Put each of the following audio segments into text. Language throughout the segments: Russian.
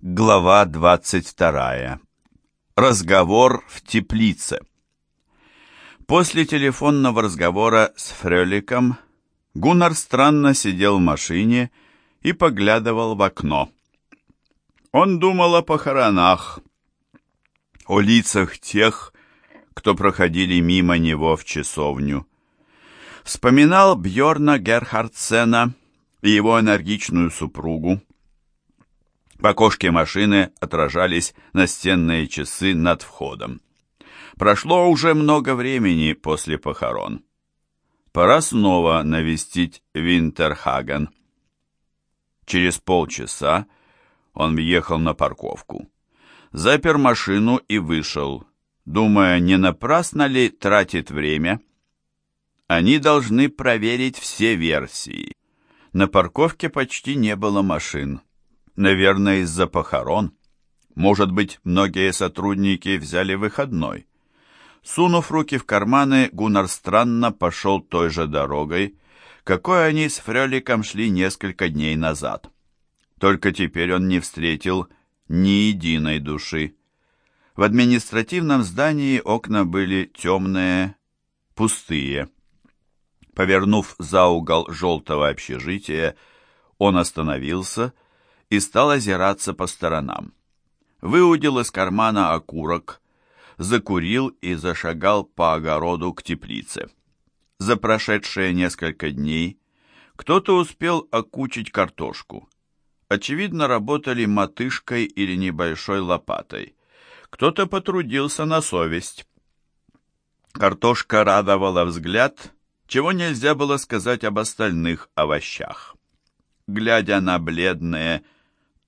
Глава 22. Разговор в теплице. После телефонного разговора с Фреликом Гуннар странно сидел в машине и поглядывал в окно. Он думал о похоронах, о лицах тех, кто проходили мимо него в часовню. Вспоминал Бьорна Герхардсена и его энергичную супругу, в окошке машины отражались настенные часы над входом. Прошло уже много времени после похорон. Пора снова навестить Винтерхаген. Через полчаса он въехал на парковку. Запер машину и вышел, думая, не напрасно ли тратит время. Они должны проверить все версии. На парковке почти не было машин. Наверное, из-за похорон. Может быть, многие сотрудники взяли выходной. Сунув руки в карманы, Гуннар странно пошел той же дорогой, какой они с Фреликом шли несколько дней назад. Только теперь он не встретил ни единой души. В административном здании окна были темные, пустые. Повернув за угол желтого общежития, он остановился и, и стал озираться по сторонам. Выудил из кармана окурок, закурил и зашагал по огороду к теплице. За прошедшие несколько дней кто-то успел окучить картошку. Очевидно, работали мотышкой или небольшой лопатой. Кто-то потрудился на совесть. Картошка радовала взгляд, чего нельзя было сказать об остальных овощах. Глядя на бледные,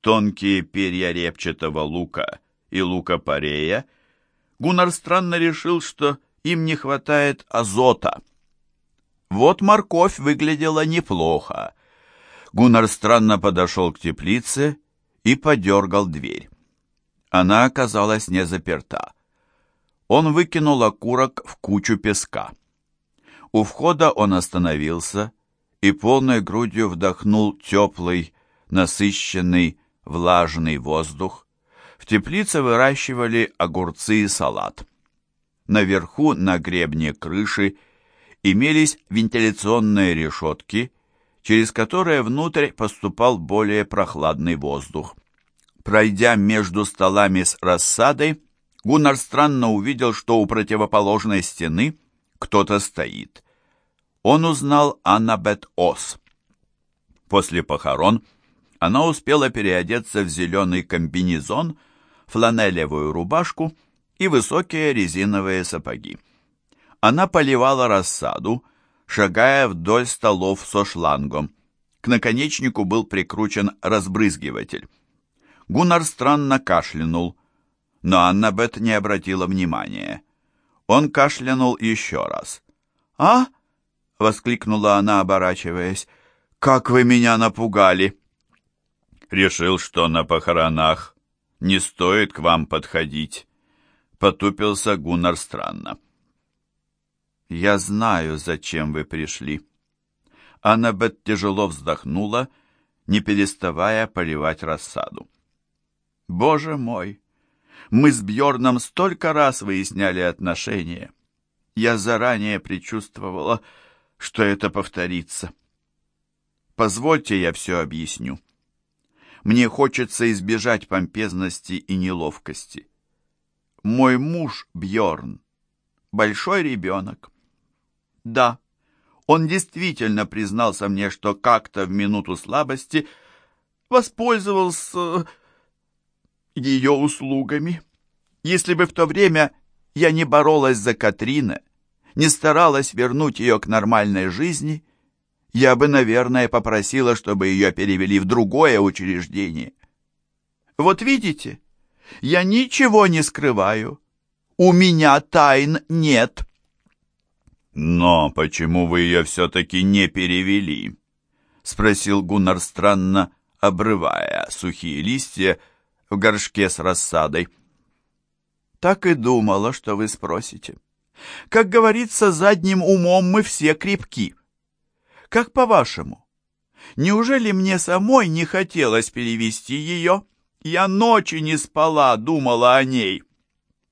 тонкие перья репчатого лука и лука-порея, Гуннар странно решил, что им не хватает азота. Вот морковь выглядела неплохо. Гуннар странно подошел к теплице и подергал дверь. Она оказалась не заперта. Он выкинул окурок в кучу песка. У входа он остановился и полной грудью вдохнул теплый, насыщенный, влажный воздух. В теплице выращивали огурцы и салат. Наверху, на гребне крыши, имелись вентиляционные решетки, через которые внутрь поступал более прохладный воздух. Пройдя между столами с рассадой, Гуннар странно увидел, что у противоположной стены кто-то стоит. Он узнал Аннабет Ос. После похорон она успела переодеться в зеленый комбинезон, фланелевую рубашку и высокие резиновые сапоги. Она поливала рассаду, шагая вдоль столов со шлангом. К наконечнику был прикручен разбрызгиватель. Гуннар странно кашлянул, но Аннабет не обратила внимания. Он кашлянул еще раз. «А?» — воскликнула она, оборачиваясь. «Как вы меня напугали!» Решил, что на похоронах не стоит к вам подходить. Потупился Гуннар странно. Я знаю, зачем вы пришли. Аннабет тяжело вздохнула, не переставая поливать рассаду. Боже мой! Мы с Бьорном столько раз выясняли отношения. Я заранее предчувствовала, что это повторится. Позвольте, я все объясню. Мне хочется избежать помпезности и неловкости. Мой муж Бьорн, большой ребенок. Да, он действительно признался мне, что как-то в минуту слабости воспользовался ее услугами. Если бы в то время я не боролась за Катрина, не старалась вернуть ее к нормальной жизни, я бы, наверное, попросила, чтобы ее перевели в другое учреждение. Вот видите, я ничего не скрываю. У меня тайн нет. Но почему вы ее все-таки не перевели? Спросил Гуннар странно, обрывая сухие листья в горшке с рассадой. Так и думала, что вы спросите. Как говорится, задним умом мы все крепки. Как по-вашему? Неужели мне самой не хотелось перевести ее? Я ночи не спала, думала о ней.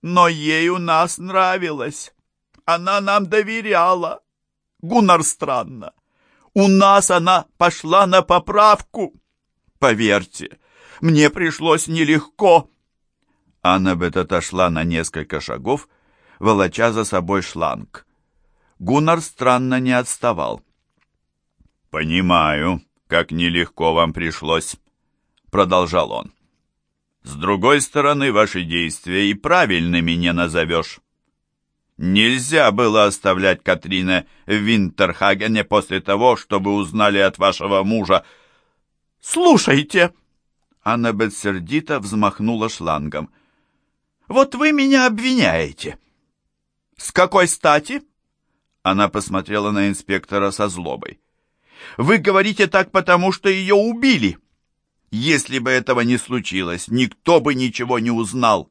Но ей у нас нравилось. Она нам доверяла. Гуннар странно. У нас она пошла на поправку. Поверьте, мне пришлось нелегко. Аннабет отошла на несколько шагов, волоча за собой шланг. Гуннар странно не отставал. «Понимаю, как нелегко вам пришлось», — продолжал он. «С другой стороны, ваши действия и правильными не назовешь. Нельзя было оставлять Катрина в Винтерхагене после того, что вы узнали от вашего мужа. Слушайте!» Аннабет сердито взмахнула шлангом. «Вот вы меня обвиняете!» «С какой стати?» Она посмотрела на инспектора со злобой. «Вы говорите так, потому что ее убили. Если бы этого не случилось, никто бы ничего не узнал.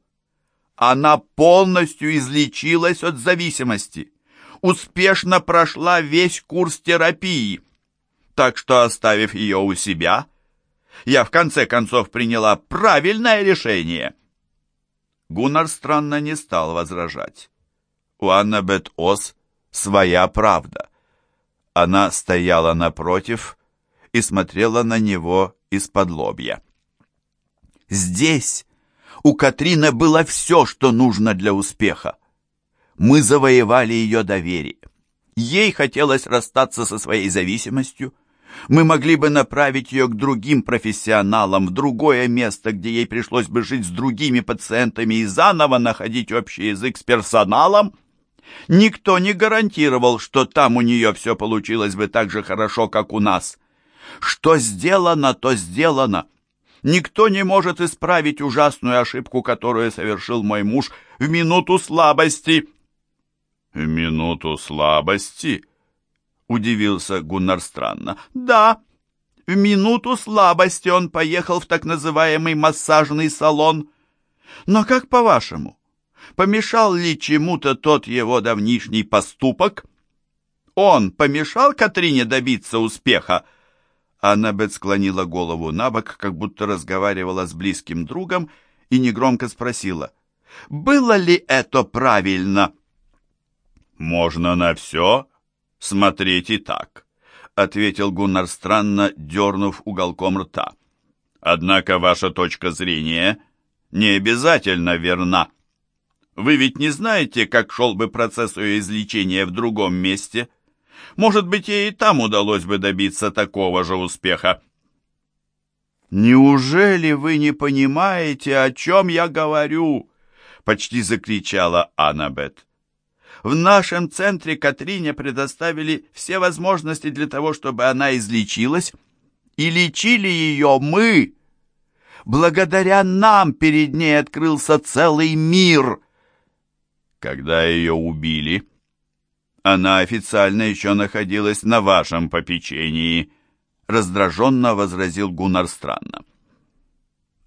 Она полностью излечилась от зависимости, успешно прошла весь курс терапии. Так что, оставив ее у себя, я в конце концов приняла правильное решение. Гуннар странно не стал возражать. У Аннабет Ос своя правда. Она стояла напротив и смотрела на него из-под лобья. Здесь у Катрины было все, что нужно для успеха. Мы завоевали ее доверие. Ей хотелось расстаться со своей зависимостью. Мы могли бы направить ее к другим профессионалам, в другое место, где ей пришлось бы жить с другими пациентами и заново находить общий язык с персоналом. Никто не гарантировал, что там у нее все получилось бы так же хорошо, как у нас. Что сделано, то сделано. Никто не может исправить ужасную ошибку, которую совершил мой муж в минуту слабости». «В минуту слабости?» — удивился Гуннар странно. «Да, в минуту слабости он поехал в так называемый массажный салон. Но как по-вашему, помешал ли чему-то тот его давнишний поступок? Он помешал Катрине добиться успеха?» Аннабет склонила голову на бок, как будто разговаривала с близким другом, и негромко спросила, «Было ли это правильно?» «Можно на все смотреть и так», — ответил Гуннар странно, дернув уголком рта. «Однако ваша точка зрения не обязательно верна. Вы ведь не знаете, как шел бы процесс ее излечения в другом месте?» Может быть, ей и там удалось бы добиться такого же успеха. «Неужели вы не понимаете, о чем я говорю?» — почти закричала Аннабет. «В нашем центре Катрине предоставили все возможности для того, чтобы она излечилась, и лечили ее мы. Благодаря нам перед ней открылся целый мир». Когда ее убили, она официально еще находилась на вашем попечении», — раздраженно возразил Гуннар странно.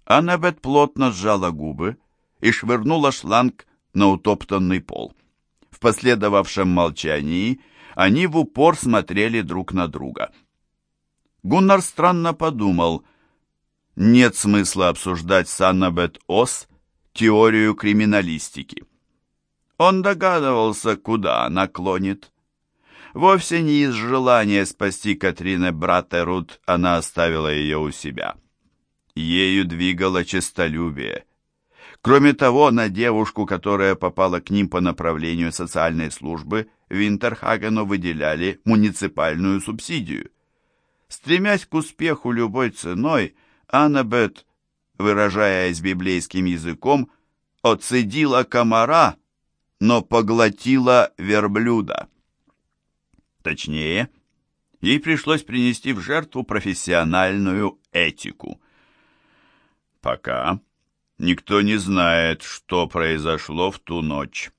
Аннабет плотно сжала губы и швырнула шланг на утоптанный пол. В последовавшем молчании они в упор смотрели друг на друга. Гуннар странно подумал, нет смысла обсуждать с Аннабет Ос теорию криминалистики. Он догадывался, куда она клонит. Вовсе не из желания спасти Катрины Братерут она оставила ее у себя. Ею двигало честолюбие. Кроме того, на девушку, которая попала к ним по направлению социальной службы, Винтерхагену выделяли муниципальную субсидию. Стремясь к успеху любой ценой, Аннабет, выражаясь библейским языком, отцедила комара, но поглотила верблюда. Точнее, ей пришлось принести в жертву профессиональную этику. Пока никто не знает, что произошло в ту ночь.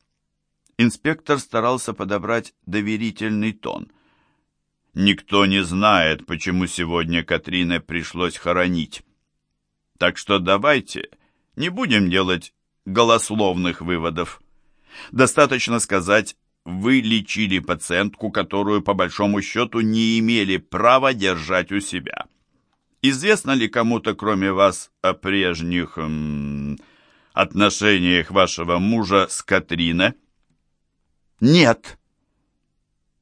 Инспектор старался подобрать доверительный тон. Никто не знает, почему сегодня Катрине пришлось хоронить. Так что давайте не будем делать голословных выводов. Достаточно сказать, вы лечили пациентку, которую по большому счету не имели права держать у себя. Известно ли кому-то, кроме вас, о прежних м, отношениях вашего мужа с Катриной? Нет.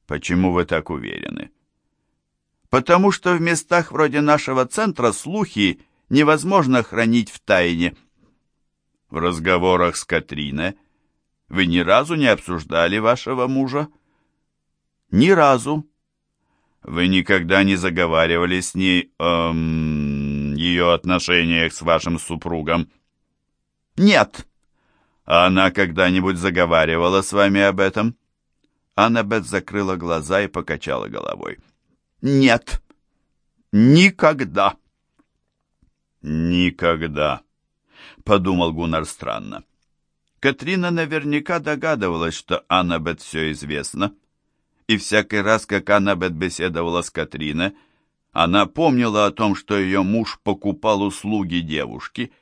Почему вы так уверены? Потому что в местах вроде нашего центра слухи невозможно хранить в тайне. В разговорах с Катриной вы ни разу не обсуждали вашего мужа? Ни разу. Вы никогда не заговаривали с ней о эм, ее отношениях с вашим супругом? Нет. А она когда-нибудь заговаривала с вами об этом? Аннабет закрыла глаза и покачала головой. Нет. Никогда. Никогда, подумал Гуннар странно. Катрина наверняка догадывалась, что Аннабет все известно и всякий раз, как Аннабет беседовала с Катриной, она помнила о том, что ее муж покупал услуги девушки,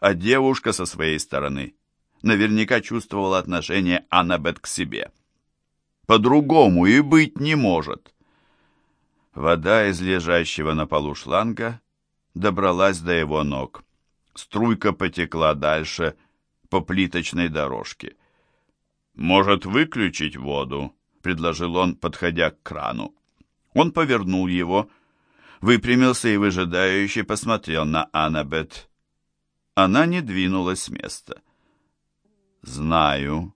а девушка со своей стороны наверняка чувствовала отношение Аннабет к себе. По-другому и быть не может. Вода из лежащего на полу шланга добралась до его ног. Струйка потекла дальше по плиточной дорожке. «Может, выключить воду?» — предложил он, подходя к крану. Он повернул его, выпрямился и выжидающе посмотрел на Аннабет. Она не двинулась с места. «Знаю.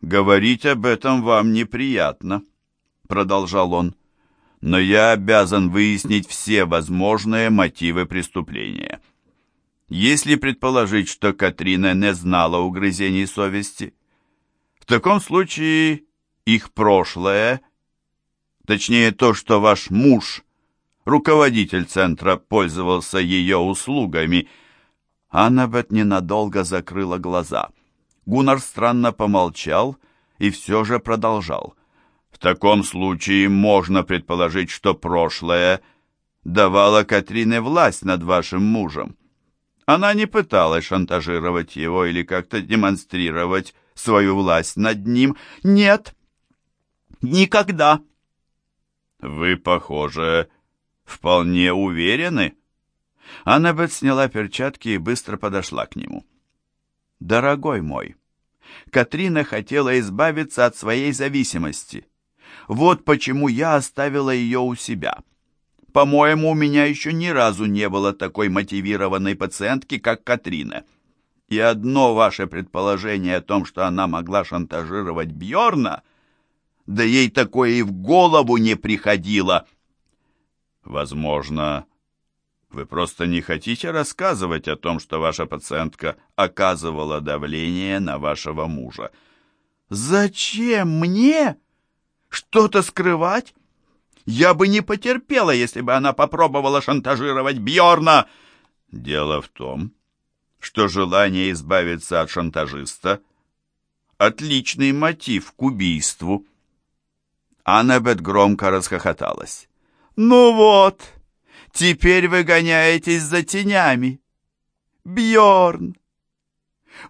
Говорить об этом вам неприятно», — продолжал он. «Но я обязан выяснить все возможные мотивы преступления. Если предположить, что Катрина не знала угрызений совести, в таком случае их прошлое, точнее то, что ваш муж, руководитель центра, пользовался ее услугами. Аннабет ненадолго закрыла глаза. Гуннар странно помолчал и все же продолжал. В таком случае можно предположить, что прошлое давало Катрине власть над вашим мужем. Она не пыталась шантажировать его или как-то демонстрировать свою власть над ним. Нет, Никогда. Вы, похоже, вполне уверены? Аннабет сняла перчатки и быстро подошла к нему. Дорогой мой, Катрина хотела избавиться от своей зависимости. Вот почему я оставила ее у себя. По-моему, у меня еще ни разу не было такой мотивированной пациентки, как Катрина. И одно ваше предположение о том, что она могла шантажировать Бьорна — да ей такое и в голову не приходило. Возможно, вы просто не хотите рассказывать о том, что ваша пациентка оказывала давление на вашего мужа. Зачем мне что-то скрывать? Я бы не потерпела, если бы она попробовала шантажировать Бьорна. Дело в том, что желание избавиться от шантажиста — отличный мотив к убийству. Аннабет громко расхохоталась. «Ну вот, теперь вы гоняетесь за тенями. Бьорн!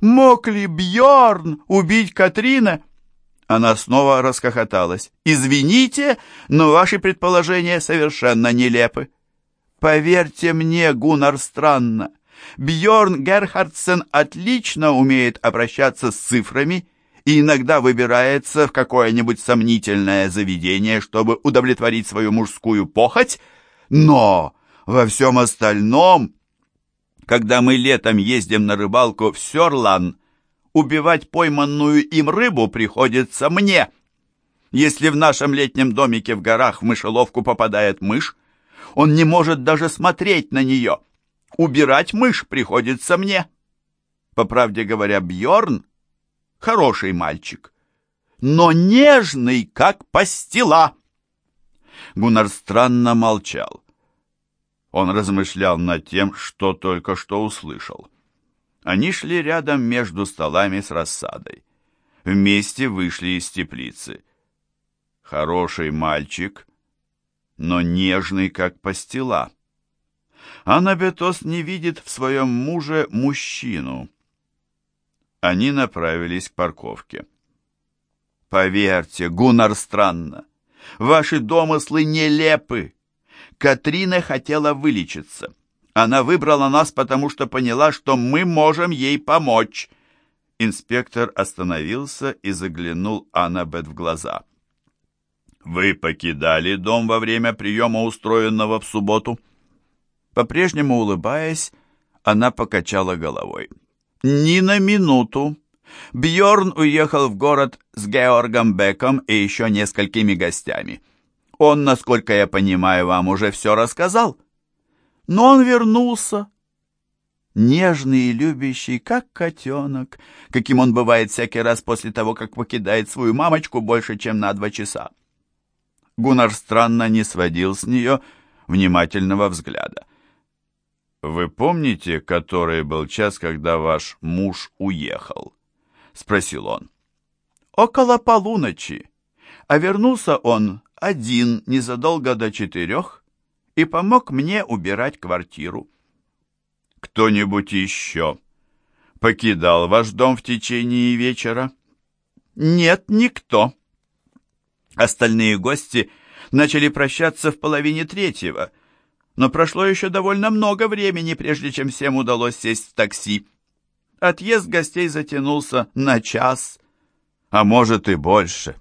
Мог ли Бьорн убить Катрина?» Она снова расхохоталась. «Извините, но ваши предположения совершенно нелепы. Поверьте мне, Гуннар, странно. Бьорн Герхардсен отлично умеет обращаться с цифрами и иногда выбирается в какое-нибудь сомнительное заведение, чтобы удовлетворить свою мужскую похоть, но во всем остальном, когда мы летом ездим на рыбалку в Сёрлан, убивать пойманную им рыбу приходится мне. Если в нашем летнем домике в горах в мышеловку попадает мышь, он не может даже смотреть на нее. Убирать мышь приходится мне. По правде говоря, Бьорн хороший мальчик, но нежный, как пастила. Гуннар странно молчал. Он размышлял над тем, что только что услышал. Они шли рядом между столами с рассадой. Вместе вышли из теплицы. Хороший мальчик, но нежный, как пастила. Анабетос не видит в своем муже мужчину, они направились к парковке. «Поверьте, Гуннар странно, ваши домыслы нелепы. Катрина хотела вылечиться. Она выбрала нас, потому что поняла, что мы можем ей помочь. Инспектор остановился и заглянул Аннабет в глаза. «Вы покидали дом во время приема, устроенного в субботу?» По-прежнему улыбаясь, она покачала головой. «Ни на минуту. Бьорн уехал в город с Георгом Беком и еще несколькими гостями. Он, насколько я понимаю, вам уже все рассказал. Но он вернулся, нежный и любящий, как котенок, каким он бывает всякий раз после того, как покидает свою мамочку больше, чем на два часа. Гуннар странно не сводил с нее внимательного взгляда. «Вы помните, который был час, когда ваш муж уехал?» — спросил он. «Около полуночи. А вернулся он один незадолго до четырех и помог мне убирать квартиру. Кто-нибудь еще покидал ваш дом в течение вечера? Нет, никто. Остальные гости начали прощаться в половине третьего, но прошло еще довольно много времени, прежде чем всем удалось сесть в такси. Отъезд гостей затянулся на час, а может и больше.